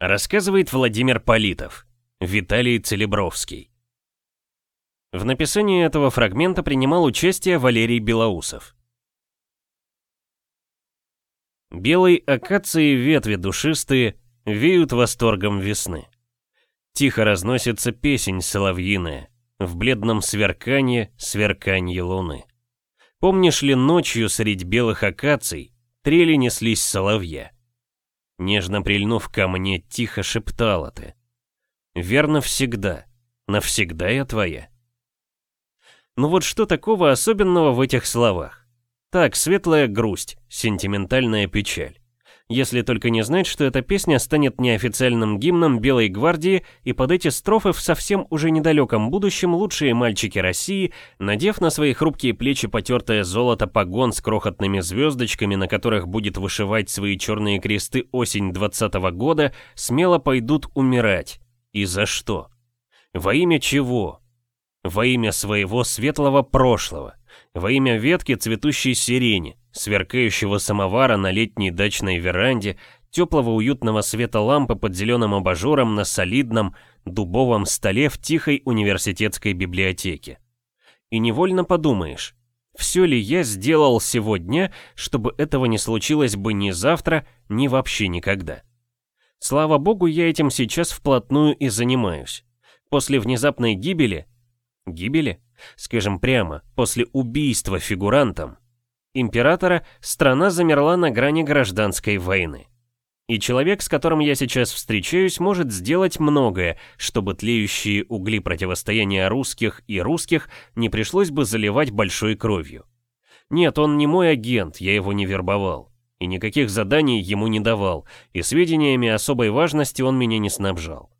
Рассказывает Владимир Политов, Виталий Целебровский. В написании этого фрагмента принимал участие Валерий Белоусов. Белой акации ветви душистые веют восторгом весны. Тихо разносится песень соловьиная, в бледном сверканье сверканье луны. Помнишь ли ночью средь белых акаций трели неслись соловья? Нежно прильнув ко мне, тихо шептала ты. Верно всегда, навсегда я твоя. Ну вот что такого особенного в этих словах? Так, светлая грусть, сентиментальная печаль. Если только не знать, что эта песня станет неофициальным гимном Белой гвардии, и под эти строфы в совсем уже недалеком будущем лучшие мальчики России, надев на свои хрупкие плечи потертое золото погон с крохотными звездочками, на которых будет вышивать свои черные кресты осень 20 -го года, смело пойдут умирать. И за что? Во имя чего? Во имя своего светлого прошлого. Во имя ветки цветущей сирени, сверкающего самовара на летней дачной веранде, теплого уютного света лампы под зеленым абажуром на солидном дубовом столе в тихой университетской библиотеке. И невольно подумаешь, все ли я сделал сегодня, чтобы этого не случилось бы ни завтра, ни вообще никогда. Слава богу, я этим сейчас вплотную и занимаюсь. После внезапной гибели... Гибели? Скажем прямо, после убийства фигурантом, императора, страна замерла на грани гражданской войны. И человек, с которым я сейчас встречаюсь, может сделать многое, чтобы тлеющие угли противостояния русских и русских не пришлось бы заливать большой кровью. Нет, он не мой агент, я его не вербовал. И никаких заданий ему не давал, и сведениями особой важности он меня не снабжал.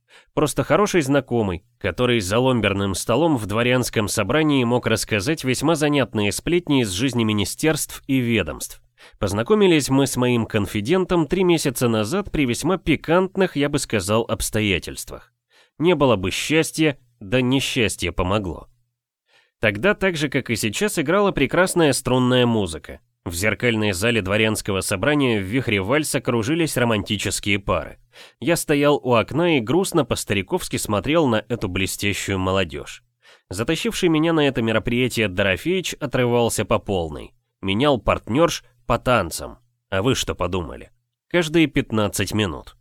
Просто хороший знакомый, который за ломберным столом в дворянском собрании мог рассказать весьма занятные сплетни из жизни министерств и ведомств. Познакомились мы с моим конфидентом три месяца назад при весьма пикантных, я бы сказал, обстоятельствах. Не было бы счастья, да несчастье помогло. Тогда, так же как и сейчас, играла прекрасная струнная музыка. В зеркальной зале дворянского собрания в вихре вальса кружились романтические пары. Я стоял у окна и грустно по-стариковски смотрел на эту блестящую молодежь. Затащивший меня на это мероприятие Дорофеич отрывался по полной. Менял партнерш по танцам. А вы что подумали? Каждые 15 минут.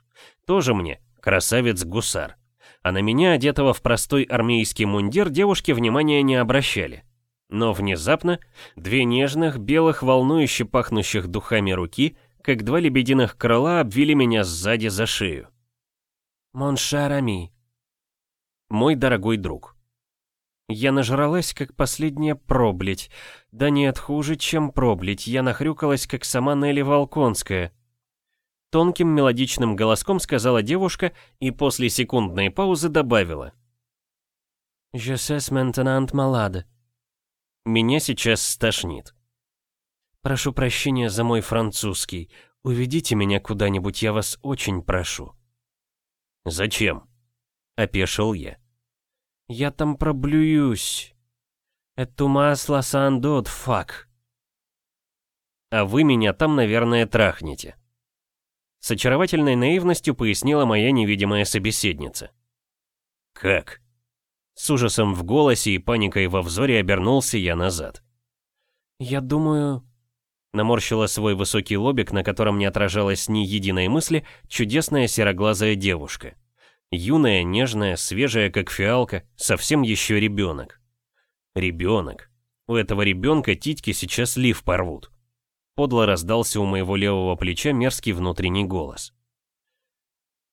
Тоже мне красавец-гусар. А на меня, одетого в простой армейский мундир, девушки внимания не обращали. Но внезапно две нежных, белых, волнующе пахнущих духами руки, как два лебединых крыла, обвили меня сзади за шею. «Моншарами», мой дорогой друг. Я нажралась, как последняя пробледь. Да нет, хуже, чем пробледь. Я нахрюкалась, как сама Нелли Волконская. Тонким мелодичным голоском сказала девушка и после секундной паузы добавила. «Je sais maintenant malade». Меня сейчас стошнит. Прошу прощения за мой французский. Уведите меня куда-нибудь, я вас очень прошу. Зачем? Опешил я. Я там проблююсь. Это масло сандот, фак. А вы меня там, наверное, трахнете. С очаровательной наивностью пояснила моя невидимая собеседница. Как? С ужасом в голосе и паникой во взоре обернулся я назад. «Я думаю...» Наморщила свой высокий лобик, на котором не отражалось ни единой мысли, чудесная сероглазая девушка. Юная, нежная, свежая, как фиалка, совсем еще ребенок. Ребенок. У этого ребенка титьки сейчас лиф порвут. Подло раздался у моего левого плеча мерзкий внутренний голос.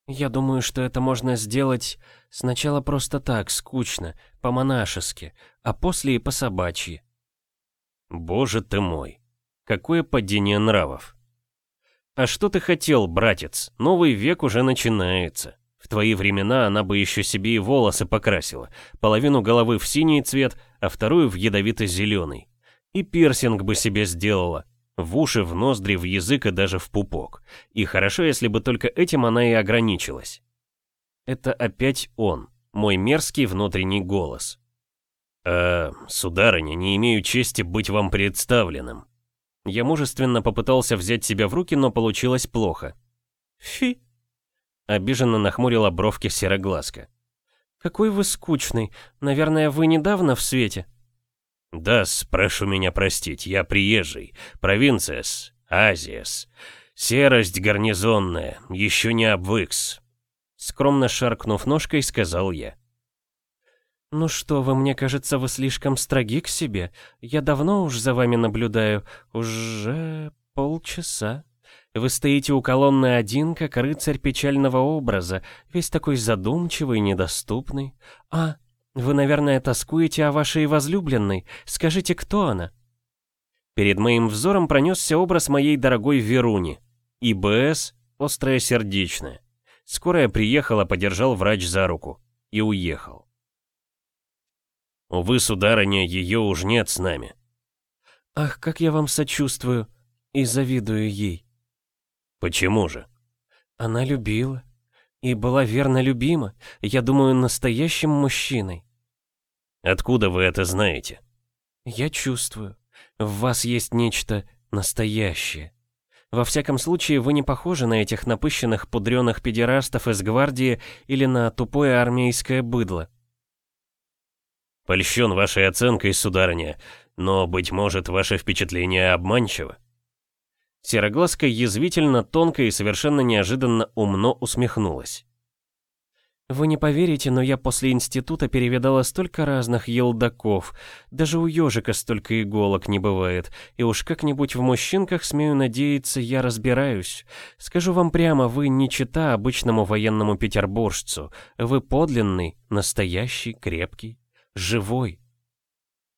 «Я думаю, что это можно сделать сначала просто так, скучно, по-монашески, а после и по-собачьи». «Боже ты мой, какое падение нравов!» «А что ты хотел, братец? Новый век уже начинается. В твои времена она бы еще себе и волосы покрасила, половину головы в синий цвет, а вторую в ядовито-зеленый. И пирсинг бы себе сделала, в уши, в ноздри, в язык и даже в пупок. И хорошо, если бы только этим она и ограничилась. Это опять он, мой мерзкий внутренний голос. «Э, сударыня, не имею чести быть вам представленным». Я мужественно попытался взять себя в руки, но получилось плохо. «Фи!» Обиженно нахмурила бровки сероглазка. «Какой вы скучный. Наверное, вы недавно в свете?» «Да, прошу меня простить, я приезжий. Провинция-с. Серость гарнизонная, еще не обвыкс». Скромно шаркнув ножкой, сказал я. «Ну что вы, мне кажется, вы слишком строги к себе. Я давно уж за вами наблюдаю. Уже полчаса. Вы стоите у колонны один, как рыцарь печального образа, весь такой задумчивый, недоступный. А, вы, наверное, тоскуете о вашей возлюбленной. Скажите, кто она?» Перед моим взором пронесся образ моей дорогой Веруни. ИБС, острая сердечная. Скорая приехала, подержал врач за руку. И уехал. Увы, сударыня, ее уж нет с нами. Ах, как я вам сочувствую и завидую ей. Почему же? Она любила и была верно любима, я думаю, настоящим мужчиной. Откуда вы это знаете? Я чувствую. В вас есть нечто настоящее. Во всяком случае, вы не похожи на этих напыщенных пудреных педерастов из гвардии или на тупое армейское быдло. Польщен вашей оценкой, сударыня, но, быть может, ваше впечатление обманчиво. Сероглазка язвительно, тонко и совершенно неожиданно умно усмехнулась. Вы не поверите, но я после института перевидала столько разных елдаков. Даже у ежика столько иголок не бывает. И уж как-нибудь в мужчинках, смею надеяться, я разбираюсь. Скажу вам прямо, вы не чита обычному военному петербуржцу. Вы подлинный, настоящий, крепкий, живой.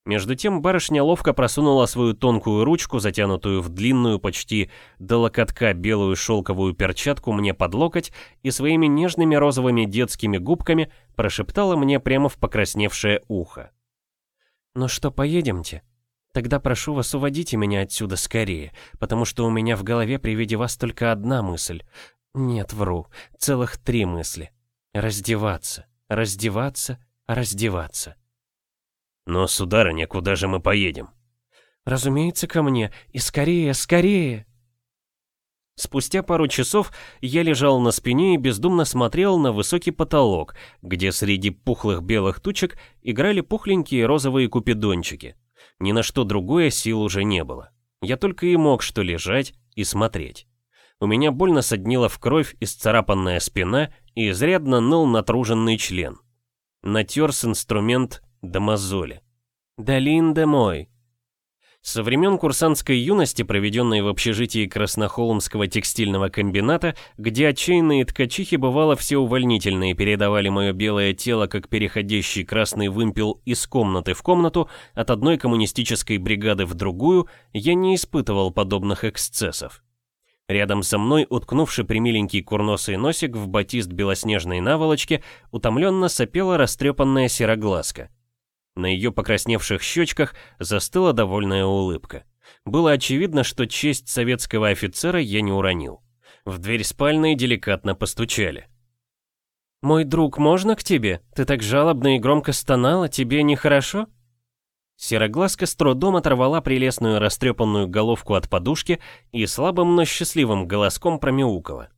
Между тем барышня ловко просунула свою тонкую ручку, затянутую в длинную, почти до локотка белую шелковую перчатку мне под локоть и своими нежными розовыми детскими губками прошептала мне прямо в покрасневшее ухо. «Ну что, поедемте? Тогда прошу вас, уводите меня отсюда скорее, потому что у меня в голове при виде вас только одна мысль. Нет, вру, целых три мысли. Раздеваться, раздеваться, раздеваться». «Но, сударыня, куда же мы поедем?» «Разумеется, ко мне. И скорее, скорее!» Спустя пару часов я лежал на спине и бездумно смотрел на высокий потолок, где среди пухлых белых тучек играли пухленькие розовые купидончики. Ни на что другое сил уже не было. Я только и мог что лежать и смотреть. У меня больно соднила в кровь исцарапанная спина и изрядно ныл натруженный член. Натерс инструмент до мозоли. Долин де мой. Со времен курсантской юности, проведенной в общежитии Краснохолмского текстильного комбината, где отчаянные ткачихи бывало все увольнительные передавали мое белое тело как переходящий красный вымпел из комнаты в комнату, от одной коммунистической бригады в другую, я не испытывал подобных эксцессов. Рядом со мной, уткнувший примиленький курносый носик в батист белоснежной наволочки, утомленно сопела растрепанная сероглазка. На ее покрасневших щечках застыла довольная улыбка. Было очевидно, что честь советского офицера я не уронил. В дверь спальной деликатно постучали. «Мой друг, можно к тебе? Ты так жалобно и громко стонала, тебе нехорошо?» Сероглазка с трудом оторвала прелестную растрепанную головку от подушки и слабым, но счастливым голоском промяукала.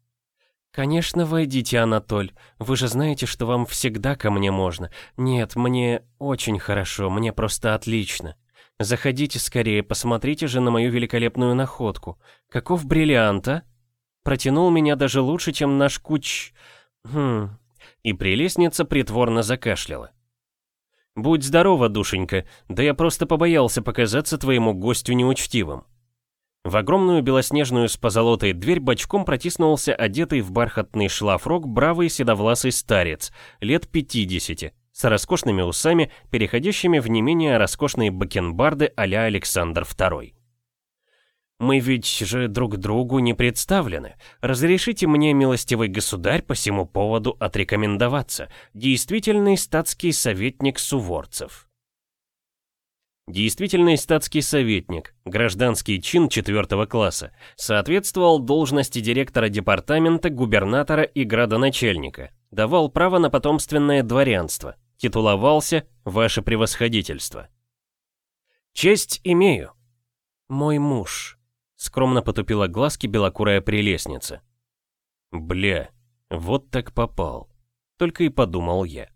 «Конечно, войдите, Анатоль. Вы же знаете, что вам всегда ко мне можно. Нет, мне очень хорошо, мне просто отлично. Заходите скорее, посмотрите же на мою великолепную находку. Каков бриллиант, а? Протянул меня даже лучше, чем наш куч... Хм...» И прелестница притворно закашляла. «Будь здорова, душенька, да я просто побоялся показаться твоему гостю неучтивым». В огромную белоснежную с позолотой дверь бочком протиснулся одетый в бархатный шлафрок бравый седовласый старец, лет 50, с роскошными усами, переходящими в не менее роскошные бакенбарды а-ля Александр II. «Мы ведь же друг другу не представлены. Разрешите мне, милостивый государь, по всему поводу отрекомендоваться. Действительный статский советник Суворцев». Действительный статский советник, гражданский чин четвертого класса, соответствовал должности директора департамента, губернатора и градоначальника, давал право на потомственное дворянство, титуловался «Ваше превосходительство». «Честь имею». «Мой муж», — скромно потупила глазки белокурая прелестница. «Бля, Вот так попал. Только и подумал я.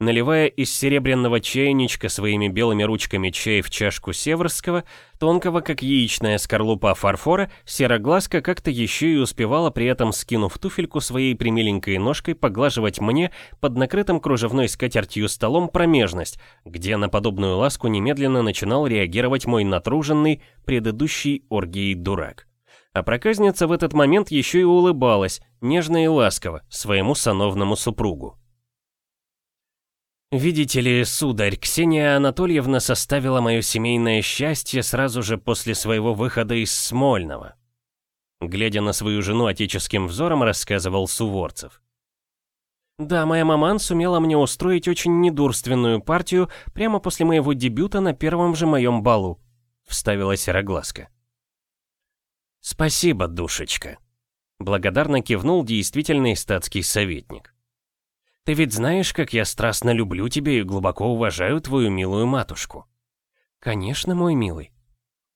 Наливая из серебряного чайничка своими белыми ручками чай в чашку северского, тонкого как яичная скорлупа фарфора, сероглазка как-то еще и успевала при этом, скинув туфельку своей примиленькой ножкой, поглаживать мне под накрытым кружевной скатертью столом промежность, где на подобную ласку немедленно начинал реагировать мой натруженный, предыдущий оргией дурак. А проказница в этот момент еще и улыбалась, нежно и ласково, своему сановному супругу. Видите ли, сударь, Ксения Анатольевна составила мое семейное счастье сразу же после своего выхода из Смольного. Глядя на свою жену отеческим взором, рассказывал Суворцев. Да, моя маман сумела мне устроить очень недурственную партию прямо после моего дебюта на первом же моем балу, вставила Сероглазка. Спасибо, душечка. Благодарно кивнул действительный статский советник. Ты ведь знаешь, как я страстно люблю тебя и глубоко уважаю твою милую матушку. Конечно, мой милый.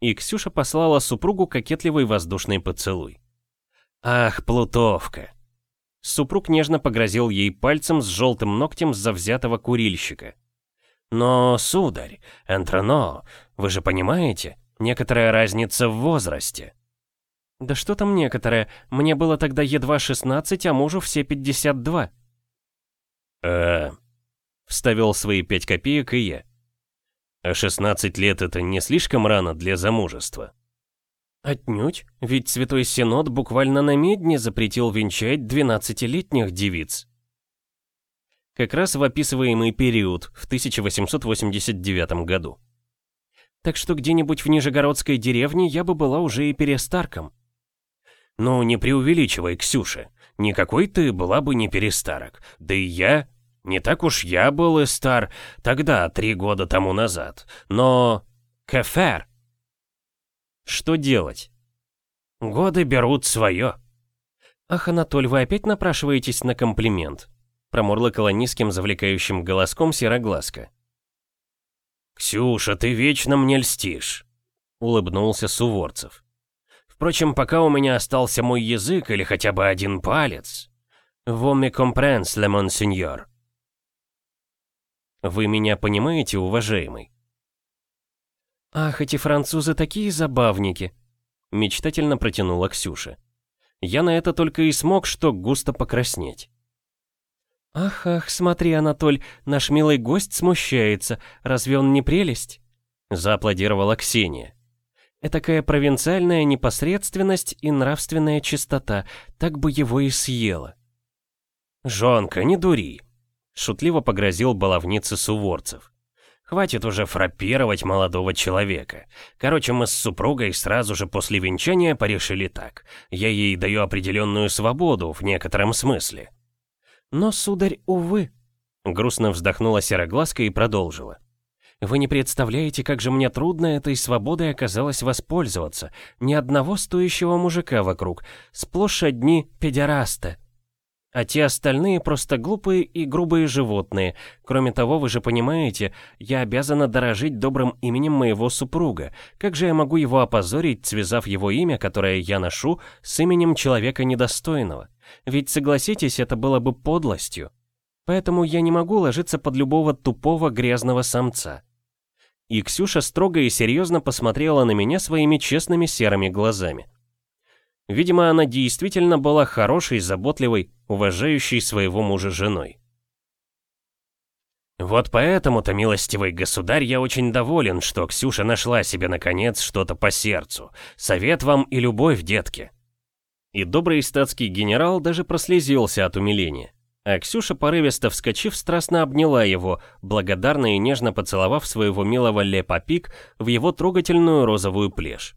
И Ксюша послала супругу кокетливый воздушный поцелуй. Ах, плутовка. Супруг нежно погрозил ей пальцем с желтым ногтем завзятого курильщика. Но, сударь, Энтрано, вы же понимаете, некоторая разница в возрасте. Да что там некоторая, мне было тогда едва 16, а мужу все 52 э Вставил свои пять копеек и я. А 16 лет это не слишком рано для замужества? Отнюдь, ведь Святой Синод буквально на медне запретил венчать 12-летних девиц. Как раз в описываемый период, в 1889 году. Так что где-нибудь в Нижегородской деревне я бы была уже и перестарком. Ну, не преувеличивай, Ксюша. Никакой ты была бы не перестарок. Да и я... Не так уж я был и стар тогда, три года тому назад. Но... Кефер. Что делать? Годы берут свое. Ах, Анатоль, вы опять напрашиваетесь на комплимент? Промурлыкала низким завлекающим голоском сероглазка. «Ксюша, ты вечно мне льстишь», — улыбнулся Суворцев. «Впрочем, пока у меня остался мой язык или хотя бы один палец...» «Vous me comprenez, le monseigneur?» Вы меня понимаете, уважаемый?» «Ах, эти французы такие забавники!» Мечтательно протянула Ксюша. Я на это только и смог, что густо покраснеть. «Ах, ах, смотри, Анатоль, наш милый гость смущается. Разве он не прелесть?» Зааплодировала Ксения. Этакая провинциальная непосредственность и нравственная чистота, так бы его и съела. «Жонка, не дури», Шутливо погрозил баловнице Суворцев. Хватит уже фраппировать молодого человека. Короче, мы с супругой сразу же после венчания порешили так. Я ей даю определенную свободу в некотором смысле. Но, сударь, увы. Грустно вздохнула сероглазка и продолжила. Вы не представляете, как же мне трудно этой свободой оказалось воспользоваться. Ни одного стоящего мужика вокруг. Сплошь одни педерасты. А те остальные просто глупые и грубые животные. Кроме того, вы же понимаете, я обязана дорожить добрым именем моего супруга. Как же я могу его опозорить, связав его имя, которое я ношу, с именем человека недостойного? Ведь, согласитесь, это было бы подлостью. Поэтому я не могу ложиться под любого тупого грязного самца. И Ксюша строго и серьезно посмотрела на меня своими честными серыми глазами. Видимо, она действительно была хорошей, заботливой, уважающей своего мужа женой. Вот поэтому-то, милостивый государь, я очень доволен, что Ксюша нашла себе наконец что-то по сердцу. Совет вам и любовь, детки. И добрый статский генерал даже прослезился от умиления. А Ксюша, порывисто вскочив, страстно обняла его, благодарно и нежно поцеловав своего милого Лепопик в его трогательную розовую плешь.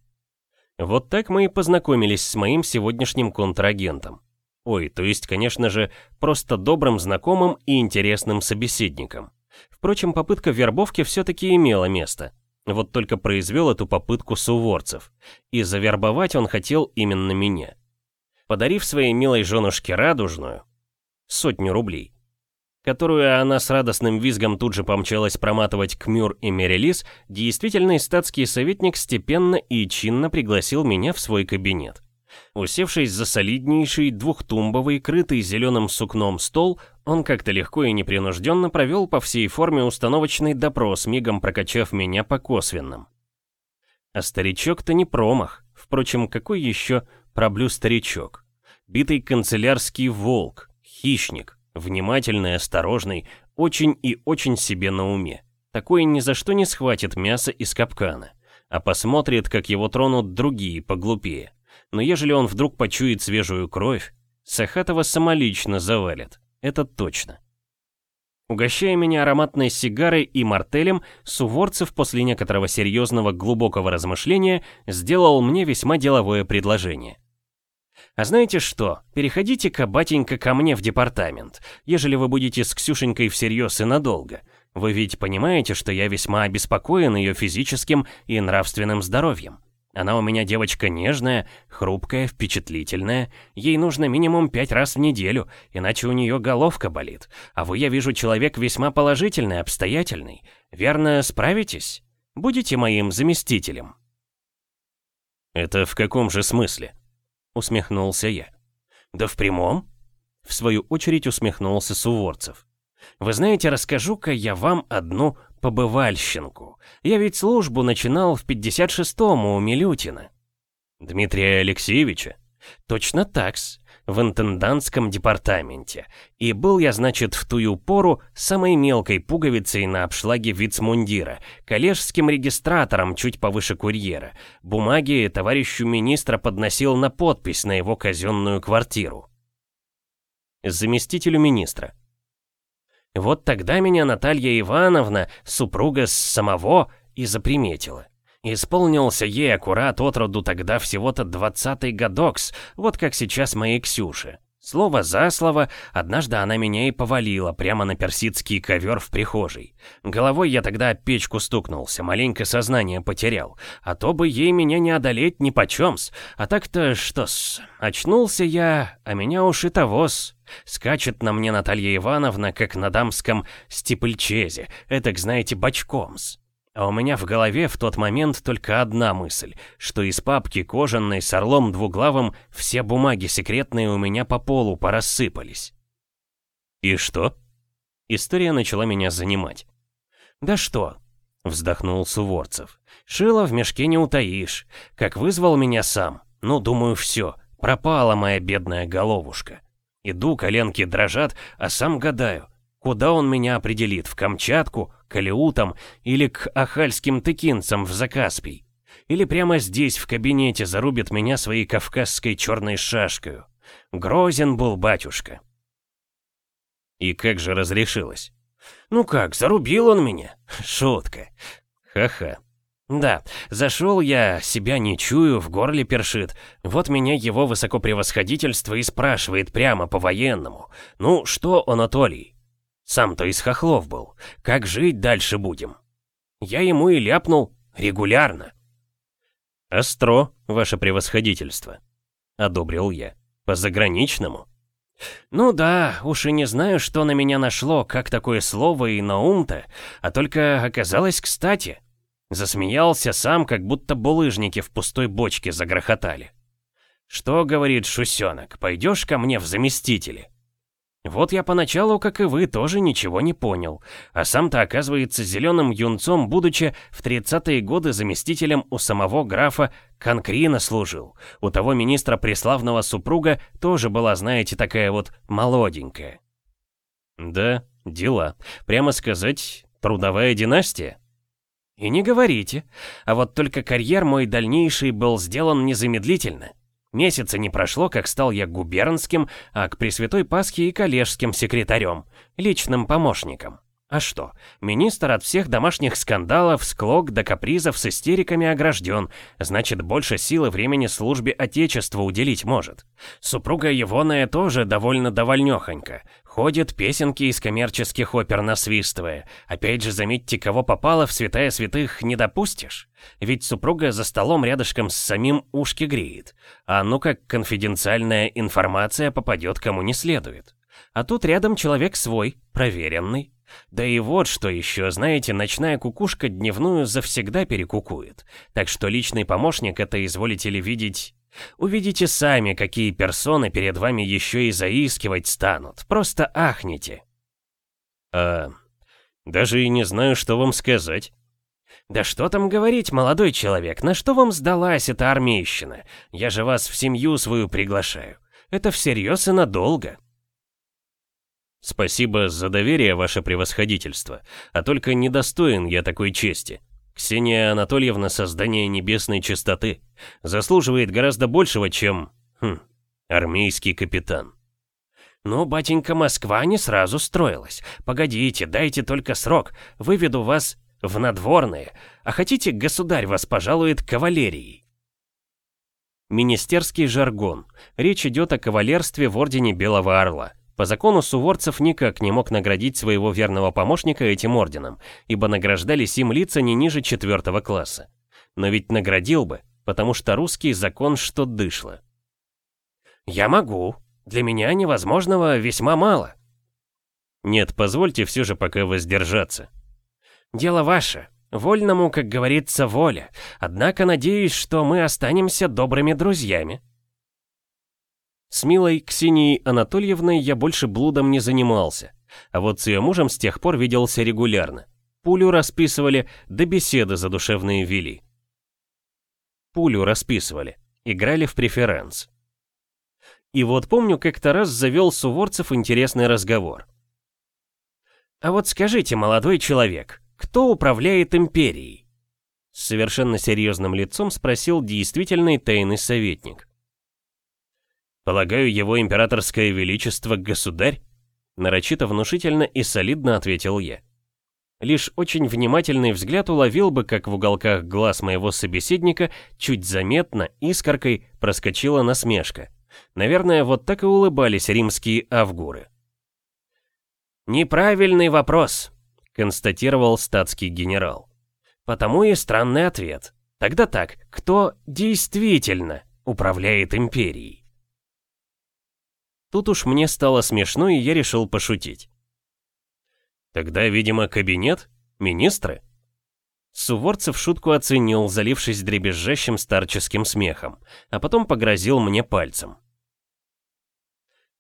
Вот так мы и познакомились с моим сегодняшним контрагентом. Ой, то есть, конечно же, просто добрым знакомым и интересным собеседником. Впрочем, попытка вербовки все-таки имела место. Вот только произвел эту попытку Суворцев. И завербовать он хотел именно меня. Подарив своей милой женушке радужную, сотню рублей, которую она с радостным визгом тут же помчалась проматывать к Мюр и Мерилис, действительный статский советник степенно и чинно пригласил меня в свой кабинет. Усевшись за солиднейший, двухтумбовый, крытый зеленым сукном стол, он как-то легко и непринужденно провел по всей форме установочный допрос, мигом прокачав меня по косвенным. А старичок-то не промах. Впрочем, какой еще проблю старичок? Битый канцелярский волк, хищник, внимательный, осторожный, очень и очень себе на уме. Такой ни за что не схватит мясо из капкана, а посмотрит, как его тронут другие поглупее. Но ежели он вдруг почует свежую кровь, Сахатова самолично завалит, это точно. Угощая меня ароматной сигарой и мартелем, Суворцев после некоторого серьезного глубокого размышления сделал мне весьма деловое предложение. «А знаете что, переходите-ка, батенька, ко мне в департамент, ежели вы будете с Ксюшенькой всерьез и надолго. Вы ведь понимаете, что я весьма обеспокоен ее физическим и нравственным здоровьем. Она у меня девочка нежная, хрупкая, впечатлительная. Ей нужно минимум пять раз в неделю, иначе у нее головка болит. А вы, я вижу, человек весьма положительный, обстоятельный. Верно, справитесь? Будете моим заместителем?» «Это в каком же смысле?» Усмехнулся я. «Да в прямом?» В свою очередь усмехнулся Суворцев. «Вы знаете, расскажу-ка я вам одну побывальщинку. Я ведь службу начинал в 56-м у Милютина». «Дмитрия Алексеевича?» «Точно такс в интендантском департаменте. И был я, значит, в тую пору самой мелкой пуговицей на обшлаге вицмундира, коллежским регистратором чуть повыше курьера. Бумаги товарищу министра подносил на подпись на его казенную квартиру. Заместителю министра. Вот тогда меня Наталья Ивановна, супруга с самого, и заприметила. Исполнился ей аккурат от роду тогда всего-то двадцатый годокс, вот как сейчас моей Ксюше. Слово за слово, однажды она меня и повалила прямо на персидский ковер в прихожей. Головой я тогда печку стукнулся, маленько сознание потерял. А то бы ей меня не одолеть ни почем-с. А так-то что-с, очнулся я, а меня уж и того-с. Скачет на мне Наталья Ивановна, как на дамском стипльчезе, этак, знаете, бочком-с. А у меня в голове в тот момент только одна мысль, что из папки кожаной с орлом двуглавым все бумаги секретные у меня по полу порассыпались. «И что?» История начала меня занимать. «Да что?» — вздохнул Суворцев. «Шило в мешке не утаишь. Как вызвал меня сам. Ну, думаю, все. Пропала моя бедная головушка. Иду, коленки дрожат, а сам гадаю. Куда он меня определит, в Камчатку, к Алеутам или к ахальским тыкинцам в Закаспий? Или прямо здесь, в кабинете, зарубит меня своей кавказской черной шашкой? Грозен был батюшка. И как же разрешилось? Ну как, зарубил он меня? Шутка. Ха-ха. Да, зашел я, себя не чую, в горле першит. Вот меня его высокопревосходительство и спрашивает прямо по-военному. Ну что, Анатолий, сам-то из хохлов был. Как жить дальше будем? Я ему и ляпнул регулярно. «Остро, ваше превосходительство», — одобрил я. «По-заграничному?» «Ну да, уж и не знаю, что на меня нашло, как такое слово и на ум-то, а только оказалось кстати». Засмеялся сам, как будто булыжники в пустой бочке загрохотали. «Что, — говорит Шусенок, — пойдешь ко мне в заместители?» Вот я поначалу, как и вы, тоже ничего не понял. А сам-то, оказывается, зеленым юнцом, будучи в 30-е годы заместителем у самого графа Конкрина служил. У того министра преславного супруга тоже была, знаете, такая вот молоденькая. Да, дела. Прямо сказать, трудовая династия? И не говорите. А вот только карьер мой дальнейший был сделан незамедлительно. Месяца не прошло, как стал я губернским, а к Пресвятой Пасхе и коллежским секретарем, личным помощником. А что, министр от всех домашних скандалов, склок до капризов с истериками огражден, значит, больше силы времени службе Отечеству уделить может. Супруга Егоная тоже довольно довольнёхонька. Ходит песенки из коммерческих опер насвистывая. Опять же, заметьте, кого попало в святая святых не допустишь. Ведь супруга за столом рядышком с самим ушки греет. А ну как конфиденциальная информация попадет кому не следует. А тут рядом человек свой, проверенный. Да и вот что еще, знаете, ночная кукушка дневную завсегда перекукует. Так что личный помощник это, изволите ли видеть, Увидите сами, какие персоны перед вами еще и заискивать станут. Просто ахните. А, даже и не знаю, что вам сказать. Да что там говорить, молодой человек, на что вам сдалась эта армейщина? Я же вас в семью свою приглашаю. Это всерьез и надолго. Спасибо за доверие, ваше превосходительство, а только недостоин я такой чести. Ксения Анатольевна создание небесной чистоты. Заслуживает гораздо большего, чем... Хм, армейский капитан. «Ну, батенька, Москва не сразу строилась. Погодите, дайте только срок. Выведу вас в надворные. А хотите, государь вас пожалует кавалерией?» Министерский жаргон. Речь идет о кавалерстве в Ордене Белого Орла. По закону Суворцев никак не мог наградить своего верного помощника этим орденом, ибо награждались им лица не ниже четвертого класса. Но ведь наградил бы, потому что русский закон что дышло. «Я могу. Для меня невозможного весьма мало». «Нет, позвольте все же пока воздержаться». «Дело ваше. Вольному, как говорится, воля. Однако надеюсь, что мы останемся добрыми друзьями». С милой Ксенией Анатольевной я больше блудом не занимался, а вот с ее мужем с тех пор виделся регулярно. Пулю расписывали, да беседы задушевные вели. Пулю расписывали, играли в преферанс. И вот помню, как-то раз завел Суворцев интересный разговор. «А вот скажите, молодой человек, кто управляет империей?» С совершенно серьезным лицом спросил действительный тайный советник. «Полагаю, его императорское величество государь?» Нарочито внушительно и солидно ответил я. Лишь очень внимательный взгляд уловил бы, как в уголках глаз моего собеседника чуть заметно, искоркой, проскочила насмешка. Наверное, вот так и улыбались римские авгуры. «Неправильный вопрос», — констатировал статский генерал. «Потому и странный ответ. Тогда так, кто действительно управляет империей?» Тут уж мне стало смешно, и я решил пошутить. Тогда, видимо, кабинет? Министры? Суворцев шутку оценил, залившись дребезжащим старческим смехом, а потом погрозил мне пальцем.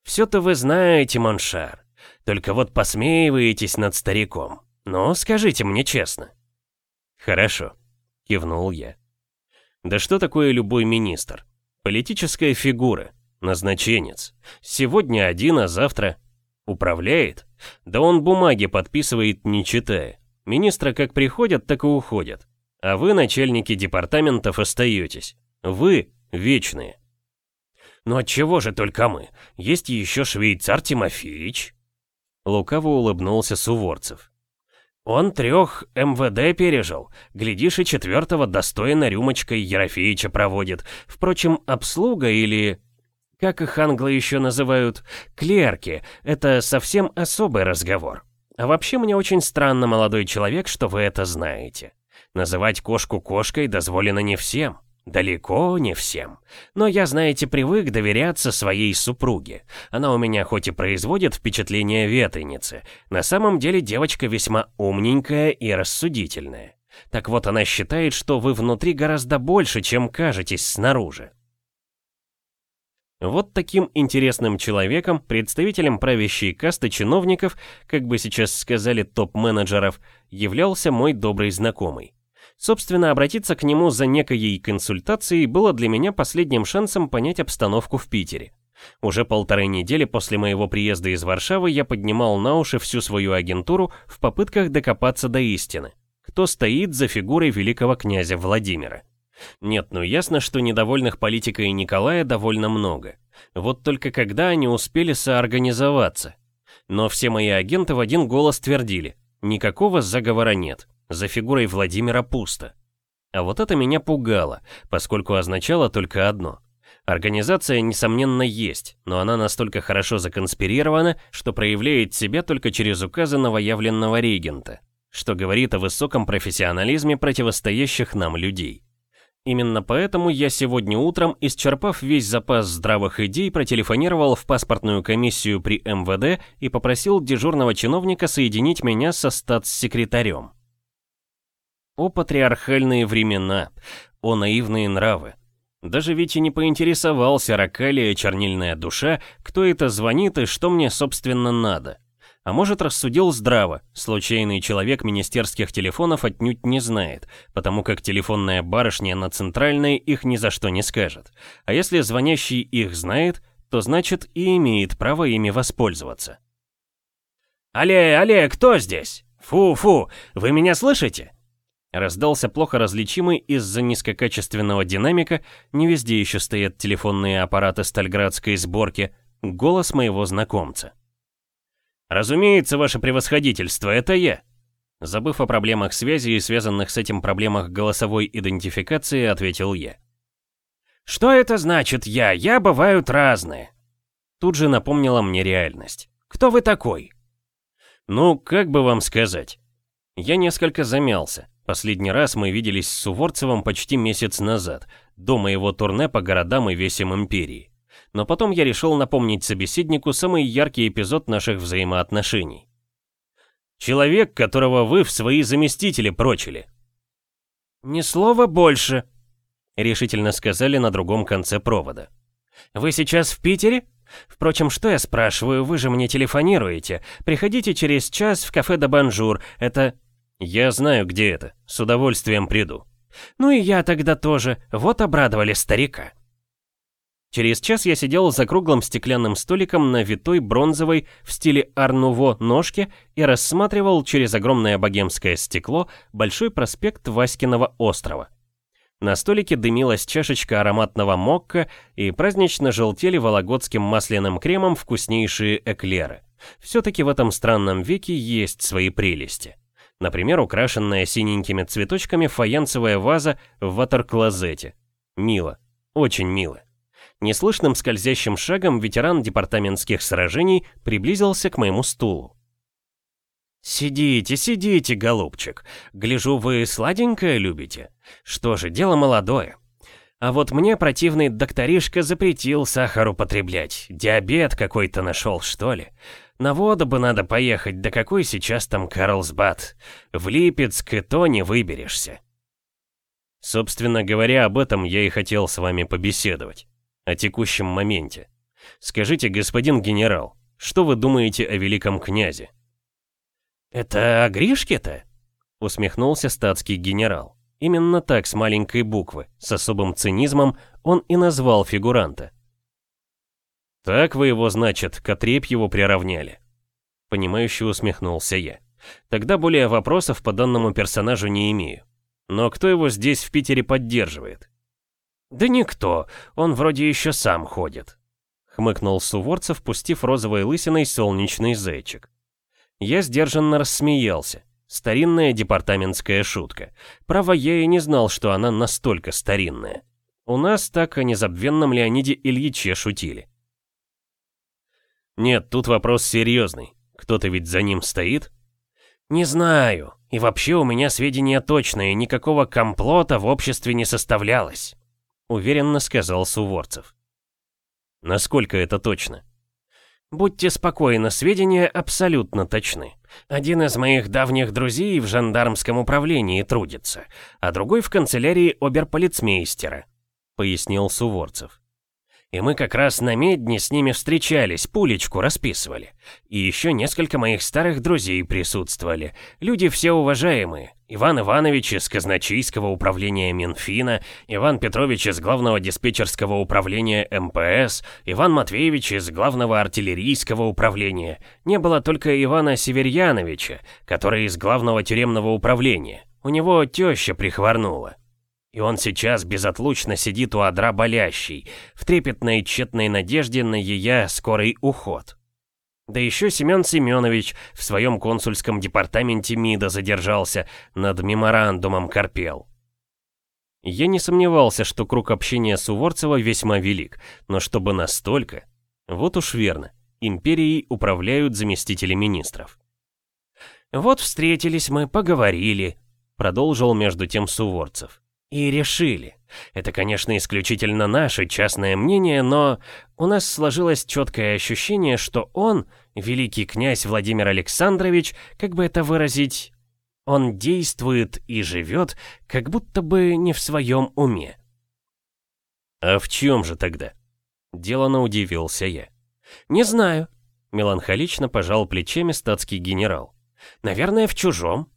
«Все-то вы знаете, Моншар, только вот посмеиваетесь над стариком. Но скажите мне честно». «Хорошо», — кивнул я. «Да что такое любой министр? Политическая фигура, Назначенец. Сегодня один, а завтра... Управляет? Да он бумаги подписывает, не читая. Министры как приходят, так и уходят. А вы, начальники департаментов, остаетесь. Вы вечные. Ну от чего же только мы? Есть еще швейцар Тимофеевич. Лукаво улыбнулся Суворцев. Он трех МВД пережил. Глядишь, и четвертого достойно рюмочкой Ерофеича проводит. Впрочем, обслуга или как их англы еще называют, клерки, это совсем особый разговор. А вообще мне очень странно, молодой человек, что вы это знаете. Называть кошку кошкой дозволено не всем. Далеко не всем. Но я, знаете, привык доверяться своей супруге. Она у меня хоть и производит впечатление ветреницы, на самом деле девочка весьма умненькая и рассудительная. Так вот, она считает, что вы внутри гораздо больше, чем кажетесь снаружи. Вот таким интересным человеком, представителем правящей касты чиновников, как бы сейчас сказали топ-менеджеров, являлся мой добрый знакомый. Собственно, обратиться к нему за некоей консультацией было для меня последним шансом понять обстановку в Питере. Уже полторы недели после моего приезда из Варшавы я поднимал на уши всю свою агентуру в попытках докопаться до истины. Кто стоит за фигурой великого князя Владимира? Нет, ну ясно, что недовольных политикой Николая довольно много. Вот только когда они успели соорганизоваться? Но все мои агенты в один голос твердили, никакого заговора нет, за фигурой Владимира пусто. А вот это меня пугало, поскольку означало только одно. Организация, несомненно, есть, но она настолько хорошо законспирирована, что проявляет себя только через указы новоявленного регента, что говорит о высоком профессионализме противостоящих нам людей. Именно поэтому я сегодня утром, исчерпав весь запас здравых идей, протелефонировал в паспортную комиссию при МВД и попросил дежурного чиновника соединить меня со статс-секретарем. О патриархальные времена, о наивные нравы. Даже ведь и не поинтересовался Ракалия чернильная душа, кто это звонит и что мне, собственно, надо. А может, рассудил здраво, случайный человек министерских телефонов отнюдь не знает, потому как телефонная барышня на центральной их ни за что не скажет. А если звонящий их знает, то значит и имеет право ими воспользоваться. «Алле, алле, кто здесь? Фу-фу, вы меня слышите?» Раздался плохо различимый из-за низкокачественного динамика, не везде еще стоят телефонные аппараты стальградской сборки, голос моего знакомца. «Разумеется, ваше превосходительство, это я!» Забыв о проблемах связи и связанных с этим проблемах голосовой идентификации, ответил я. «Что это значит я? Я бывают разные!» Тут же напомнила мне реальность. «Кто вы такой?» «Ну, как бы вам сказать?» Я несколько замялся. Последний раз мы виделись с Суворцевым почти месяц назад, до моего турне по городам и весям империи но потом я решил напомнить собеседнику самый яркий эпизод наших взаимоотношений. Человек, которого вы в свои заместители прочили. «Ни слова больше», — решительно сказали на другом конце провода. «Вы сейчас в Питере? Впрочем, что я спрашиваю, вы же мне телефонируете. Приходите через час в кафе «Да Банжур», это...» «Я знаю, где это. С удовольствием приду». «Ну и я тогда тоже. Вот обрадовали старика». Через час я сидел за круглым стеклянным столиком на витой бронзовой в стиле арнуво ножке и рассматривал через огромное богемское стекло большой проспект Васькиного острова. На столике дымилась чашечка ароматного мокка и празднично желтели вологодским масляным кремом вкуснейшие эклеры. Все-таки в этом странном веке есть свои прелести. Например, украшенная синенькими цветочками фаянсовая ваза в ватер-клозете. Мило, очень мило. Неслышным скользящим шагом ветеран департаментских сражений приблизился к моему стулу. «Сидите, сидите, голубчик. Гляжу, вы сладенькое любите. Что же, дело молодое. А вот мне противный докторишка запретил сахар употреблять. Диабет какой-то нашел, что ли. На воду бы надо поехать, да какой сейчас там Карлсбад. В Липецк и то не выберешься». Собственно говоря, об этом я и хотел с вами побеседовать о текущем моменте. Скажите, господин генерал, что вы думаете о великом князе?» «Это о Гришке-то?» — усмехнулся статский генерал. Именно так, с маленькой буквы, с особым цинизмом, он и назвал фигуранта. «Так вы его, значит, к Отрепьеву приравняли?» Понимающе усмехнулся я. «Тогда более вопросов по данному персонажу не имею. Но кто его здесь в Питере поддерживает? «Да никто, он вроде еще сам ходит», — хмыкнул Суворцев, пустив розовой лысиной солнечный зайчик. Я сдержанно рассмеялся. Старинная департаментская шутка. Право, я и не знал, что она настолько старинная. У нас так о незабвенном Леониде Ильиче шутили. Нет, тут вопрос серьезный. Кто-то ведь за ним стоит? Не знаю. И вообще у меня сведения точные, никакого комплота в обществе не составлялось. — уверенно сказал Суворцев. «Насколько это точно?» «Будьте спокойны, сведения абсолютно точны. Один из моих давних друзей в жандармском управлении трудится, а другой в канцелярии оберполицмейстера», — пояснил Суворцев. И мы как раз на медне с ними встречались, пулечку расписывали. И еще несколько моих старых друзей присутствовали. Люди все уважаемые. Иван Иванович из казначейского управления Минфина, Иван Петрович из главного диспетчерского управления МПС, Иван Матвеевич из главного артиллерийского управления. Не было только Ивана Северьяновича, который из главного тюремного управления. У него теща прихворнула. И он сейчас безотлучно сидит у одра болящий, в трепетной тщетной надежде на ее скорый уход. Да еще Семен Семенович в своем консульском департаменте МИДа задержался, над меморандумом корпел. Я не сомневался, что круг общения Суворцева весьма велик, но чтобы настолько... Вот уж верно, империей управляют заместители министров. «Вот встретились мы, поговорили», — продолжил между тем Суворцев. И решили. Это, конечно, исключительно наше частное мнение, но у нас сложилось четкое ощущение, что он, великий князь Владимир Александрович, как бы это выразить, он действует и живет, как будто бы не в своем уме. А в чем же тогда? Делано удивился я. Не знаю, меланхолично пожал плечами статский генерал. Наверное, в чужом.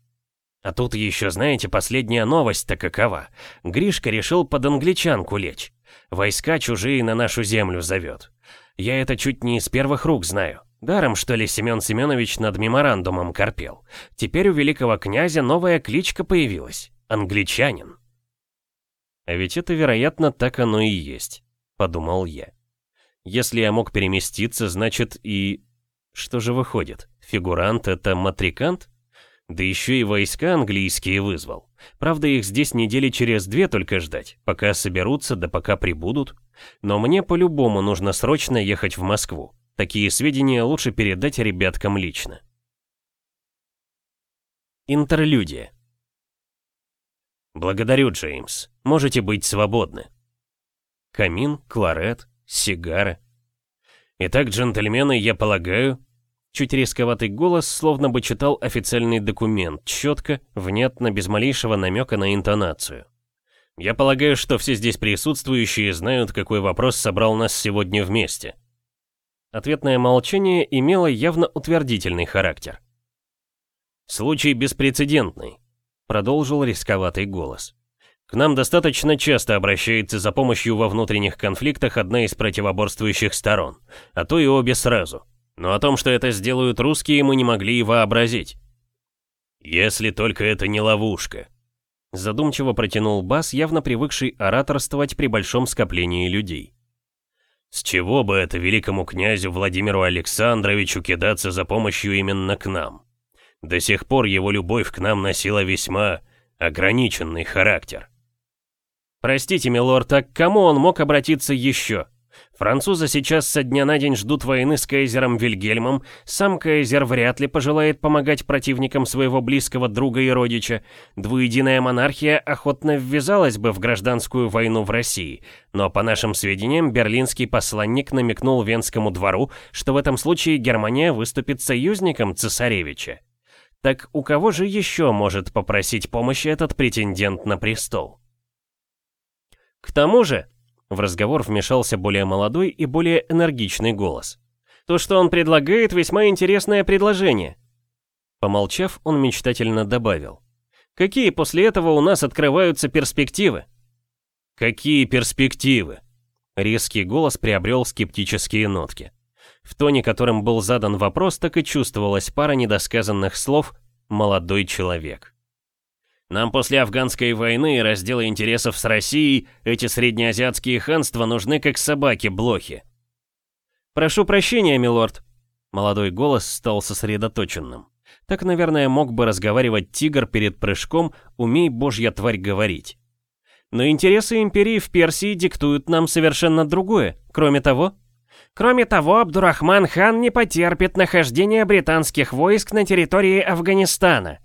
А тут еще, знаете, последняя новость-то какова. Гришка решил под англичанку лечь. Войска чужие на нашу землю зовет. Я это чуть не из первых рук знаю. Даром, что ли, Семен Семенович над меморандумом корпел. Теперь у великого князя новая кличка появилась. Англичанин. А ведь это, вероятно, так оно и есть, подумал я. Если я мог переместиться, значит и... Что же выходит? Фигурант — это матрикант? Да еще и войска английские вызвал. Правда, их здесь недели через две только ждать, пока соберутся, да пока прибудут. Но мне по-любому нужно срочно ехать в Москву. Такие сведения лучше передать ребяткам лично. Интерлюдия. Благодарю, Джеймс. Можете быть свободны. Камин, кларет, сигары. Итак, джентльмены, я полагаю, Чуть рисковатый голос словно бы читал официальный документ, четко, внятно, без малейшего намека на интонацию. Я полагаю, что все здесь присутствующие знают, какой вопрос собрал нас сегодня вместе. Ответное молчание имело явно утвердительный характер. «Случай беспрецедентный», — продолжил рисковатый голос. «К нам достаточно часто обращается за помощью во внутренних конфликтах одна из противоборствующих сторон, а то и обе сразу. Но о том, что это сделают русские, мы не могли и вообразить. «Если только это не ловушка», — задумчиво протянул Бас, явно привыкший ораторствовать при большом скоплении людей. «С чего бы это великому князю Владимиру Александровичу кидаться за помощью именно к нам? До сих пор его любовь к нам носила весьма ограниченный характер». «Простите, милорд, а к кому он мог обратиться еще?» Французы сейчас со дня на день ждут войны с кайзером Вильгельмом, сам кайзер вряд ли пожелает помогать противникам своего близкого друга и родича. Двуединая монархия охотно ввязалась бы в гражданскую войну в России, но по нашим сведениям берлинский посланник намекнул Венскому двору, что в этом случае Германия выступит союзником цесаревича. Так у кого же еще может попросить помощи этот претендент на престол? К тому же, в разговор вмешался более молодой и более энергичный голос. «То, что он предлагает, весьма интересное предложение». Помолчав, он мечтательно добавил. «Какие после этого у нас открываются перспективы?» «Какие перспективы?» Резкий голос приобрел скептические нотки. В тоне, которым был задан вопрос, так и чувствовалась пара недосказанных слов «молодой человек». Нам после афганской войны и раздела интересов с Россией эти среднеазиатские ханства нужны как собаки-блохи. Прошу прощения, милорд. Молодой голос стал сосредоточенным. Так, наверное, мог бы разговаривать тигр перед прыжком, умей божья тварь говорить. Но интересы империи в Персии диктуют нам совершенно другое. Кроме того... Кроме того, Абдурахман хан не потерпит нахождения британских войск на территории Афганистана.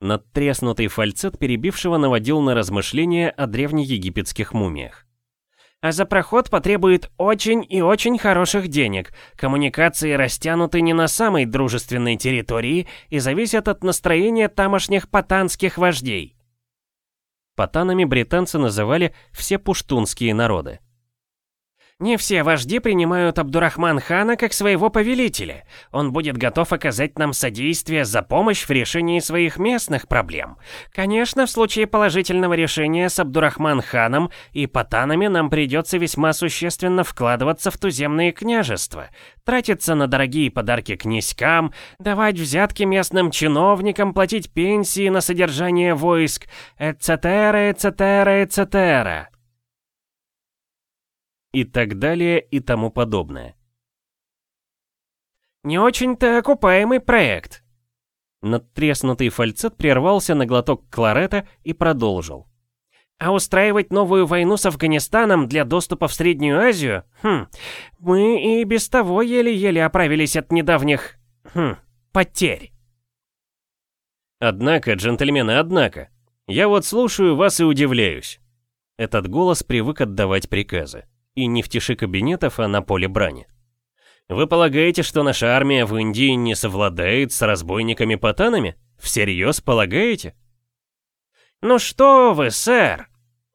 Надтреснутый фальцет перебившего наводил на размышления о древнеегипетских мумиях. А за проход потребует очень и очень хороших денег. Коммуникации растянуты не на самой дружественной территории и зависят от настроения тамошних патанских вождей. Патанами британцы называли все пуштунские народы. Не все вожди принимают Абдурахман хана как своего повелителя. Он будет готов оказать нам содействие за помощь в решении своих местных проблем. Конечно, в случае положительного решения с Абдурахман ханом и патанами нам придется весьма существенно вкладываться в туземные княжества, тратиться на дорогие подарки князькам, давать взятки местным чиновникам, платить пенсии на содержание войск, etc., etc., etc и так далее и тому подобное. «Не очень-то окупаемый проект». Надтреснутый фальцет прервался на глоток кларета и продолжил. А устраивать новую войну с Афганистаном для доступа в Среднюю Азию? Хм, мы и без того еле-еле оправились от недавних... Хм, потерь. Однако, джентльмены, однако, я вот слушаю вас и удивляюсь. Этот голос привык отдавать приказы и не в тиши кабинетов, а на поле брани. Вы полагаете, что наша армия в Индии не совладает с разбойниками-патанами? Всерьез полагаете? Ну что вы, сэр?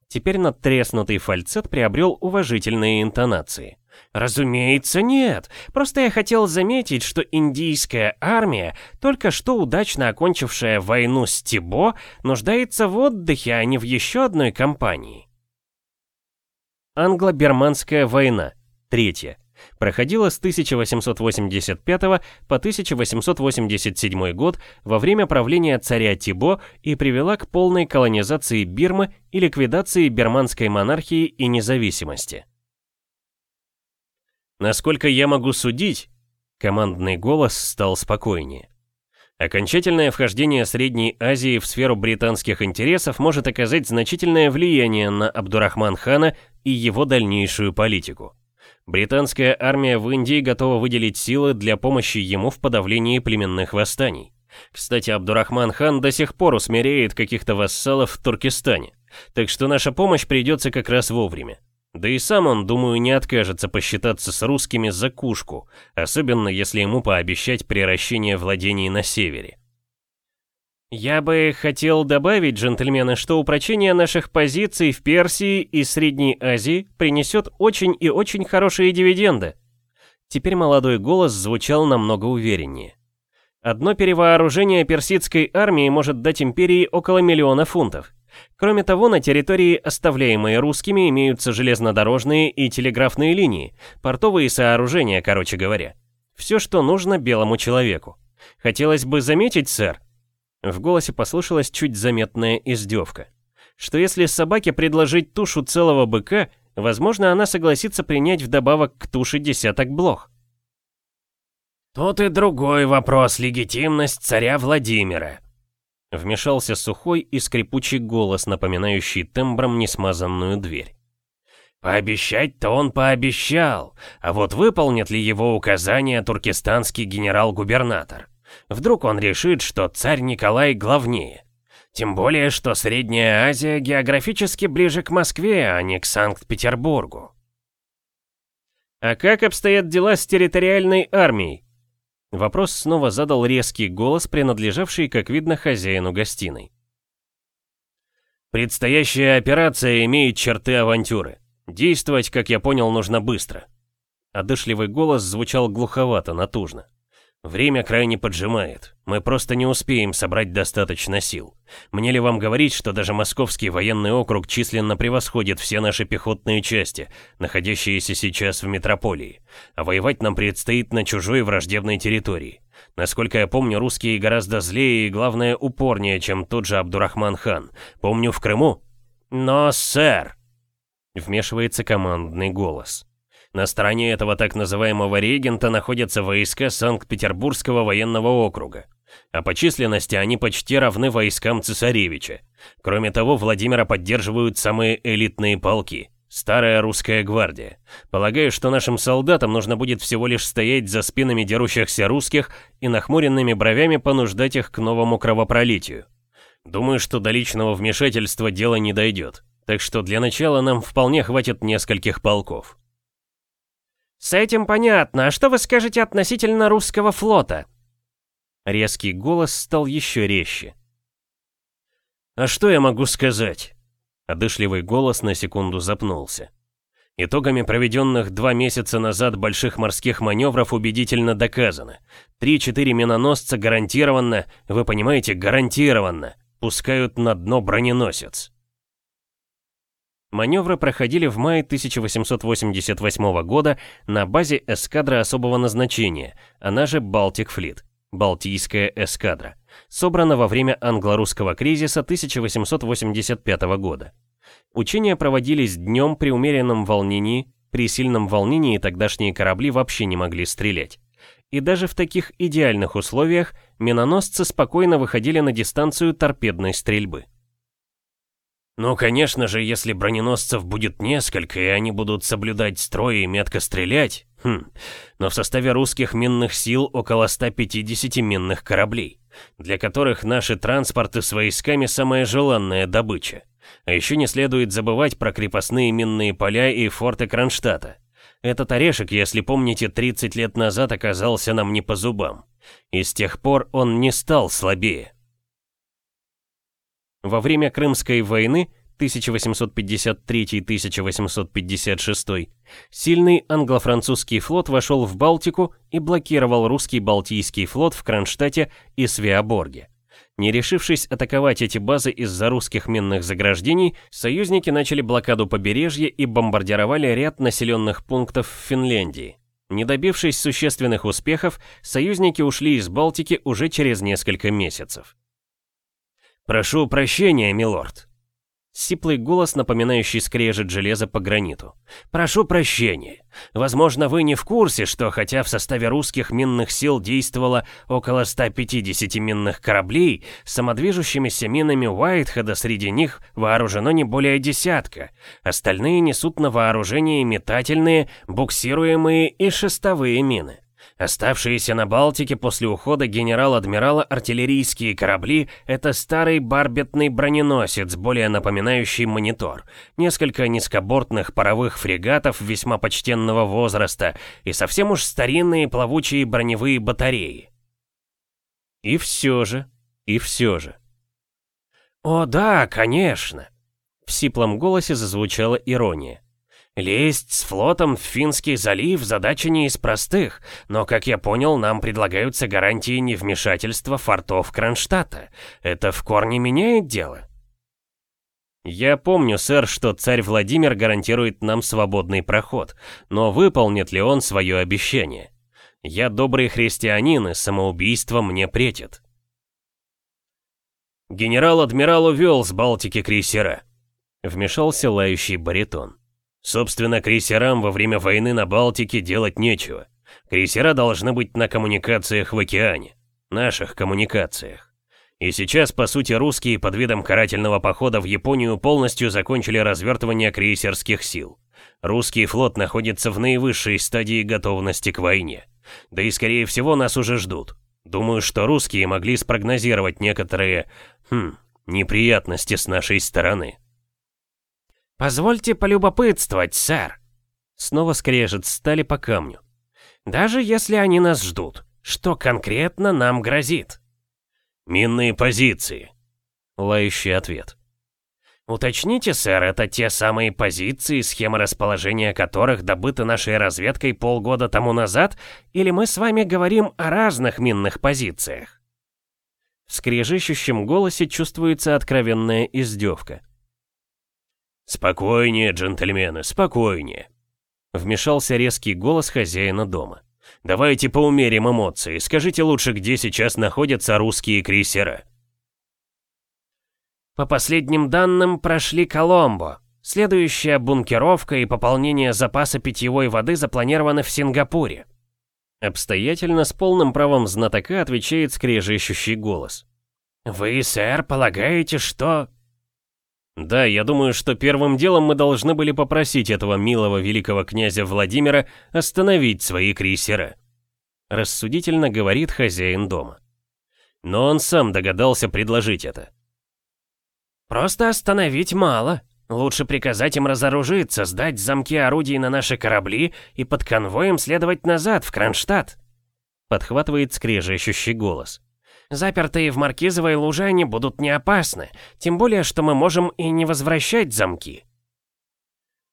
Теперь надтреснутый фальцет приобрел уважительные интонации. Разумеется, нет. Просто я хотел заметить, что индийская армия, только что удачно окончившая войну с Тибо, нуждается в отдыхе, а не в еще одной кампании. Англо-Берманская война. Третья. Проходила с 1885 по 1887 год во время правления царя Тибо и привела к полной колонизации Бирмы и ликвидации берманской монархии и независимости. Насколько я могу судить, командный голос стал спокойнее. Окончательное вхождение Средней Азии в сферу британских интересов может оказать значительное влияние на Абдурахман-хана и его дальнейшую политику. Британская армия в Индии готова выделить силы для помощи ему в подавлении племенных восстаний. Кстати, Абдурахман-хан до сих пор усмиряет каких-то вассалов в Туркестане, так что наша помощь придется как раз вовремя. Да и сам он, думаю, не откажется посчитаться с русскими за кушку, особенно если ему пообещать приращение владений на севере. Я бы хотел добавить, джентльмены, что упрочение наших позиций в Персии и Средней Азии принесет очень и очень хорошие дивиденды. Теперь молодой голос звучал намного увереннее. Одно перевооружение персидской армии может дать империи около миллиона фунтов. Кроме того, на территории, оставляемой русскими, имеются железнодорожные и телеграфные линии, портовые сооружения, короче говоря. Все, что нужно белому человеку. Хотелось бы заметить, сэр, в голосе послышалась чуть заметная издевка, что если собаке предложить тушу целого быка, возможно, она согласится принять вдобавок к туше десяток блох. «Тут и другой вопрос, легитимность царя Владимира», Вмешался сухой и скрипучий голос, напоминающий тембром несмазанную дверь. Пообещать-то он пообещал, а вот выполнит ли его указания туркестанский генерал-губернатор? Вдруг он решит, что царь Николай главнее? Тем более, что Средняя Азия географически ближе к Москве, а не к Санкт-Петербургу. А как обстоят дела с территориальной армией? Вопрос снова задал резкий голос, принадлежавший, как видно, хозяину гостиной. «Предстоящая операция имеет черты авантюры. Действовать, как я понял, нужно быстро». Одышливый голос звучал глуховато, натужно. Время крайне поджимает. Мы просто не успеем собрать достаточно сил. Мне ли вам говорить, что даже Московский военный округ численно превосходит все наши пехотные части, находящиеся сейчас в метрополии. А воевать нам предстоит на чужой враждебной территории. Насколько я помню, русские гораздо злее и, главное, упорнее, чем тот же Абдурахман хан. Помню в Крыму. Но, сэр... Вмешивается командный голос. На стороне этого так называемого регента находятся войска Санкт-Петербургского военного округа. А по численности они почти равны войскам цесаревича. Кроме того, Владимира поддерживают самые элитные полки. Старая русская гвардия. Полагаю, что нашим солдатам нужно будет всего лишь стоять за спинами дерущихся русских и нахмуренными бровями понуждать их к новому кровопролитию. Думаю, что до личного вмешательства дело не дойдет. Так что для начала нам вполне хватит нескольких полков. «С этим понятно. А что вы скажете относительно русского флота?» Резкий голос стал еще резче. «А что я могу сказать?» Одышливый голос на секунду запнулся. Итогами проведенных два месяца назад больших морских маневров убедительно доказано. Три-четыре миноносца гарантированно, вы понимаете, гарантированно, пускают на дно броненосец. Маневры проходили в мае 1888 года на базе эскадры особого назначения, она же Балтик Флит, Балтийская эскадра, собрана во время англо-русского кризиса 1885 года. Учения проводились днем при умеренном волнении, при сильном волнении тогдашние корабли вообще не могли стрелять. И даже в таких идеальных условиях миноносцы спокойно выходили на дистанцию торпедной стрельбы. Ну, конечно же, если броненосцев будет несколько, и они будут соблюдать строй и метко стрелять, хм, но в составе русских минных сил около 150 минных кораблей, для которых наши транспорты с войсками самая желанная добыча. А еще не следует забывать про крепостные минные поля и форты Кронштадта. Этот орешек, если помните, 30 лет назад оказался нам не по зубам. И с тех пор он не стал слабее. Во время Крымской войны 1853-1856, сильный англо-французский флот вошел в Балтику и блокировал русский Балтийский флот в Кронштадте и Свеоборге. Не решившись атаковать эти базы из-за русских минных заграждений, союзники начали блокаду побережья и бомбардировали ряд населенных пунктов в Финляндии. Не добившись существенных успехов, союзники ушли из Балтики уже через несколько месяцев. «Прошу прощения, милорд», Сиплый голос, напоминающий скрежет железа по граниту. «Прошу прощения. Возможно, вы не в курсе, что хотя в составе русских минных сил действовало около 150 минных кораблей, самодвижущимися минами Уайтхеда среди них вооружено не более десятка. Остальные несут на вооружение метательные, буксируемые и шестовые мины. Оставшиеся на Балтике после ухода генерал-адмирала артиллерийские корабли — это старый барбетный броненосец, более напоминающий монитор, несколько низкобортных паровых фрегатов весьма почтенного возраста и совсем уж старинные плавучие броневые батареи. И все же, и все же. «О да, конечно!» В сиплом голосе зазвучала ирония. Лезть с флотом в Финский залив задача не из простых, но, как я понял, нам предлагаются гарантии невмешательства фортов Кронштадта. Это в корне меняет дело. Я помню, сэр, что царь Владимир гарантирует нам свободный проход, но выполнит ли он свое обещание? Я добрый христианин, и самоубийство мне претит. Генерал-адмирал увел с Балтики крейсера. Вмешался лающий баритон. Собственно, крейсерам во время войны на Балтике делать нечего. Крейсера должны быть на коммуникациях в океане. Наших коммуникациях. И сейчас, по сути, русские под видом карательного похода в Японию полностью закончили развертывание крейсерских сил. Русский флот находится в наивысшей стадии готовности к войне. Да и, скорее всего, нас уже ждут. Думаю, что русские могли спрогнозировать некоторые, хм, неприятности с нашей стороны. «Позвольте полюбопытствовать, сэр». Снова скрежет стали по камню. «Даже если они нас ждут, что конкретно нам грозит?» «Минные позиции», — лающий ответ. «Уточните, сэр, это те самые позиции, схема расположения которых добыты нашей разведкой полгода тому назад, или мы с вами говорим о разных минных позициях?» В скрежещущем голосе чувствуется откровенная издевка. «Спокойнее, джентльмены, спокойнее!» Вмешался резкий голос хозяина дома. «Давайте поумерим эмоции. Скажите лучше, где сейчас находятся русские крейсера?» По последним данным, прошли Коломбо. Следующая бункеровка и пополнение запаса питьевой воды запланированы в Сингапуре. Обстоятельно, с полным правом знатока отвечает скрежещущий голос. «Вы, сэр, полагаете, что...» Да, я думаю, что первым делом мы должны были попросить этого милого великого князя Владимира остановить свои крейсера. Рассудительно говорит хозяин дома. Но он сам догадался предложить это. Просто остановить мало. Лучше приказать им разоружиться, сдать замки орудий на наши корабли и под конвоем следовать назад, в Кронштадт. Подхватывает скрежещущий голос. Запертые в Маркизовой лужайне будут не опасны, тем более, что мы можем и не возвращать замки.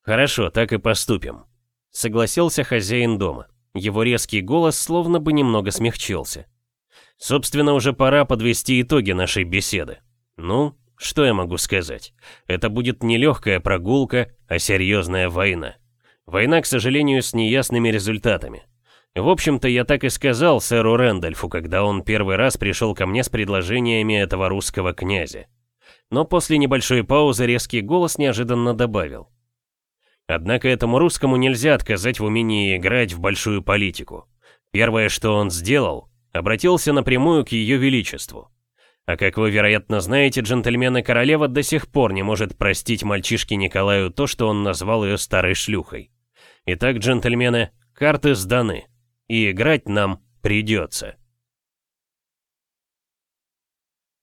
Хорошо, так и поступим. Согласился хозяин дома. Его резкий голос словно бы немного смягчился. Собственно, уже пора подвести итоги нашей беседы. Ну, что я могу сказать? Это будет не легкая прогулка, а серьезная война. Война, к сожалению, с неясными результатами. В общем-то, я так и сказал сэру Рэндольфу, когда он первый раз пришел ко мне с предложениями этого русского князя. Но после небольшой паузы резкий голос неожиданно добавил. Однако этому русскому нельзя отказать в умении играть в большую политику. Первое, что он сделал, обратился напрямую к ее величеству. А как вы, вероятно, знаете, джентльмены королева до сих пор не может простить мальчишке Николаю то, что он назвал ее старой шлюхой. Итак, джентльмены, карты сданы и играть нам придется.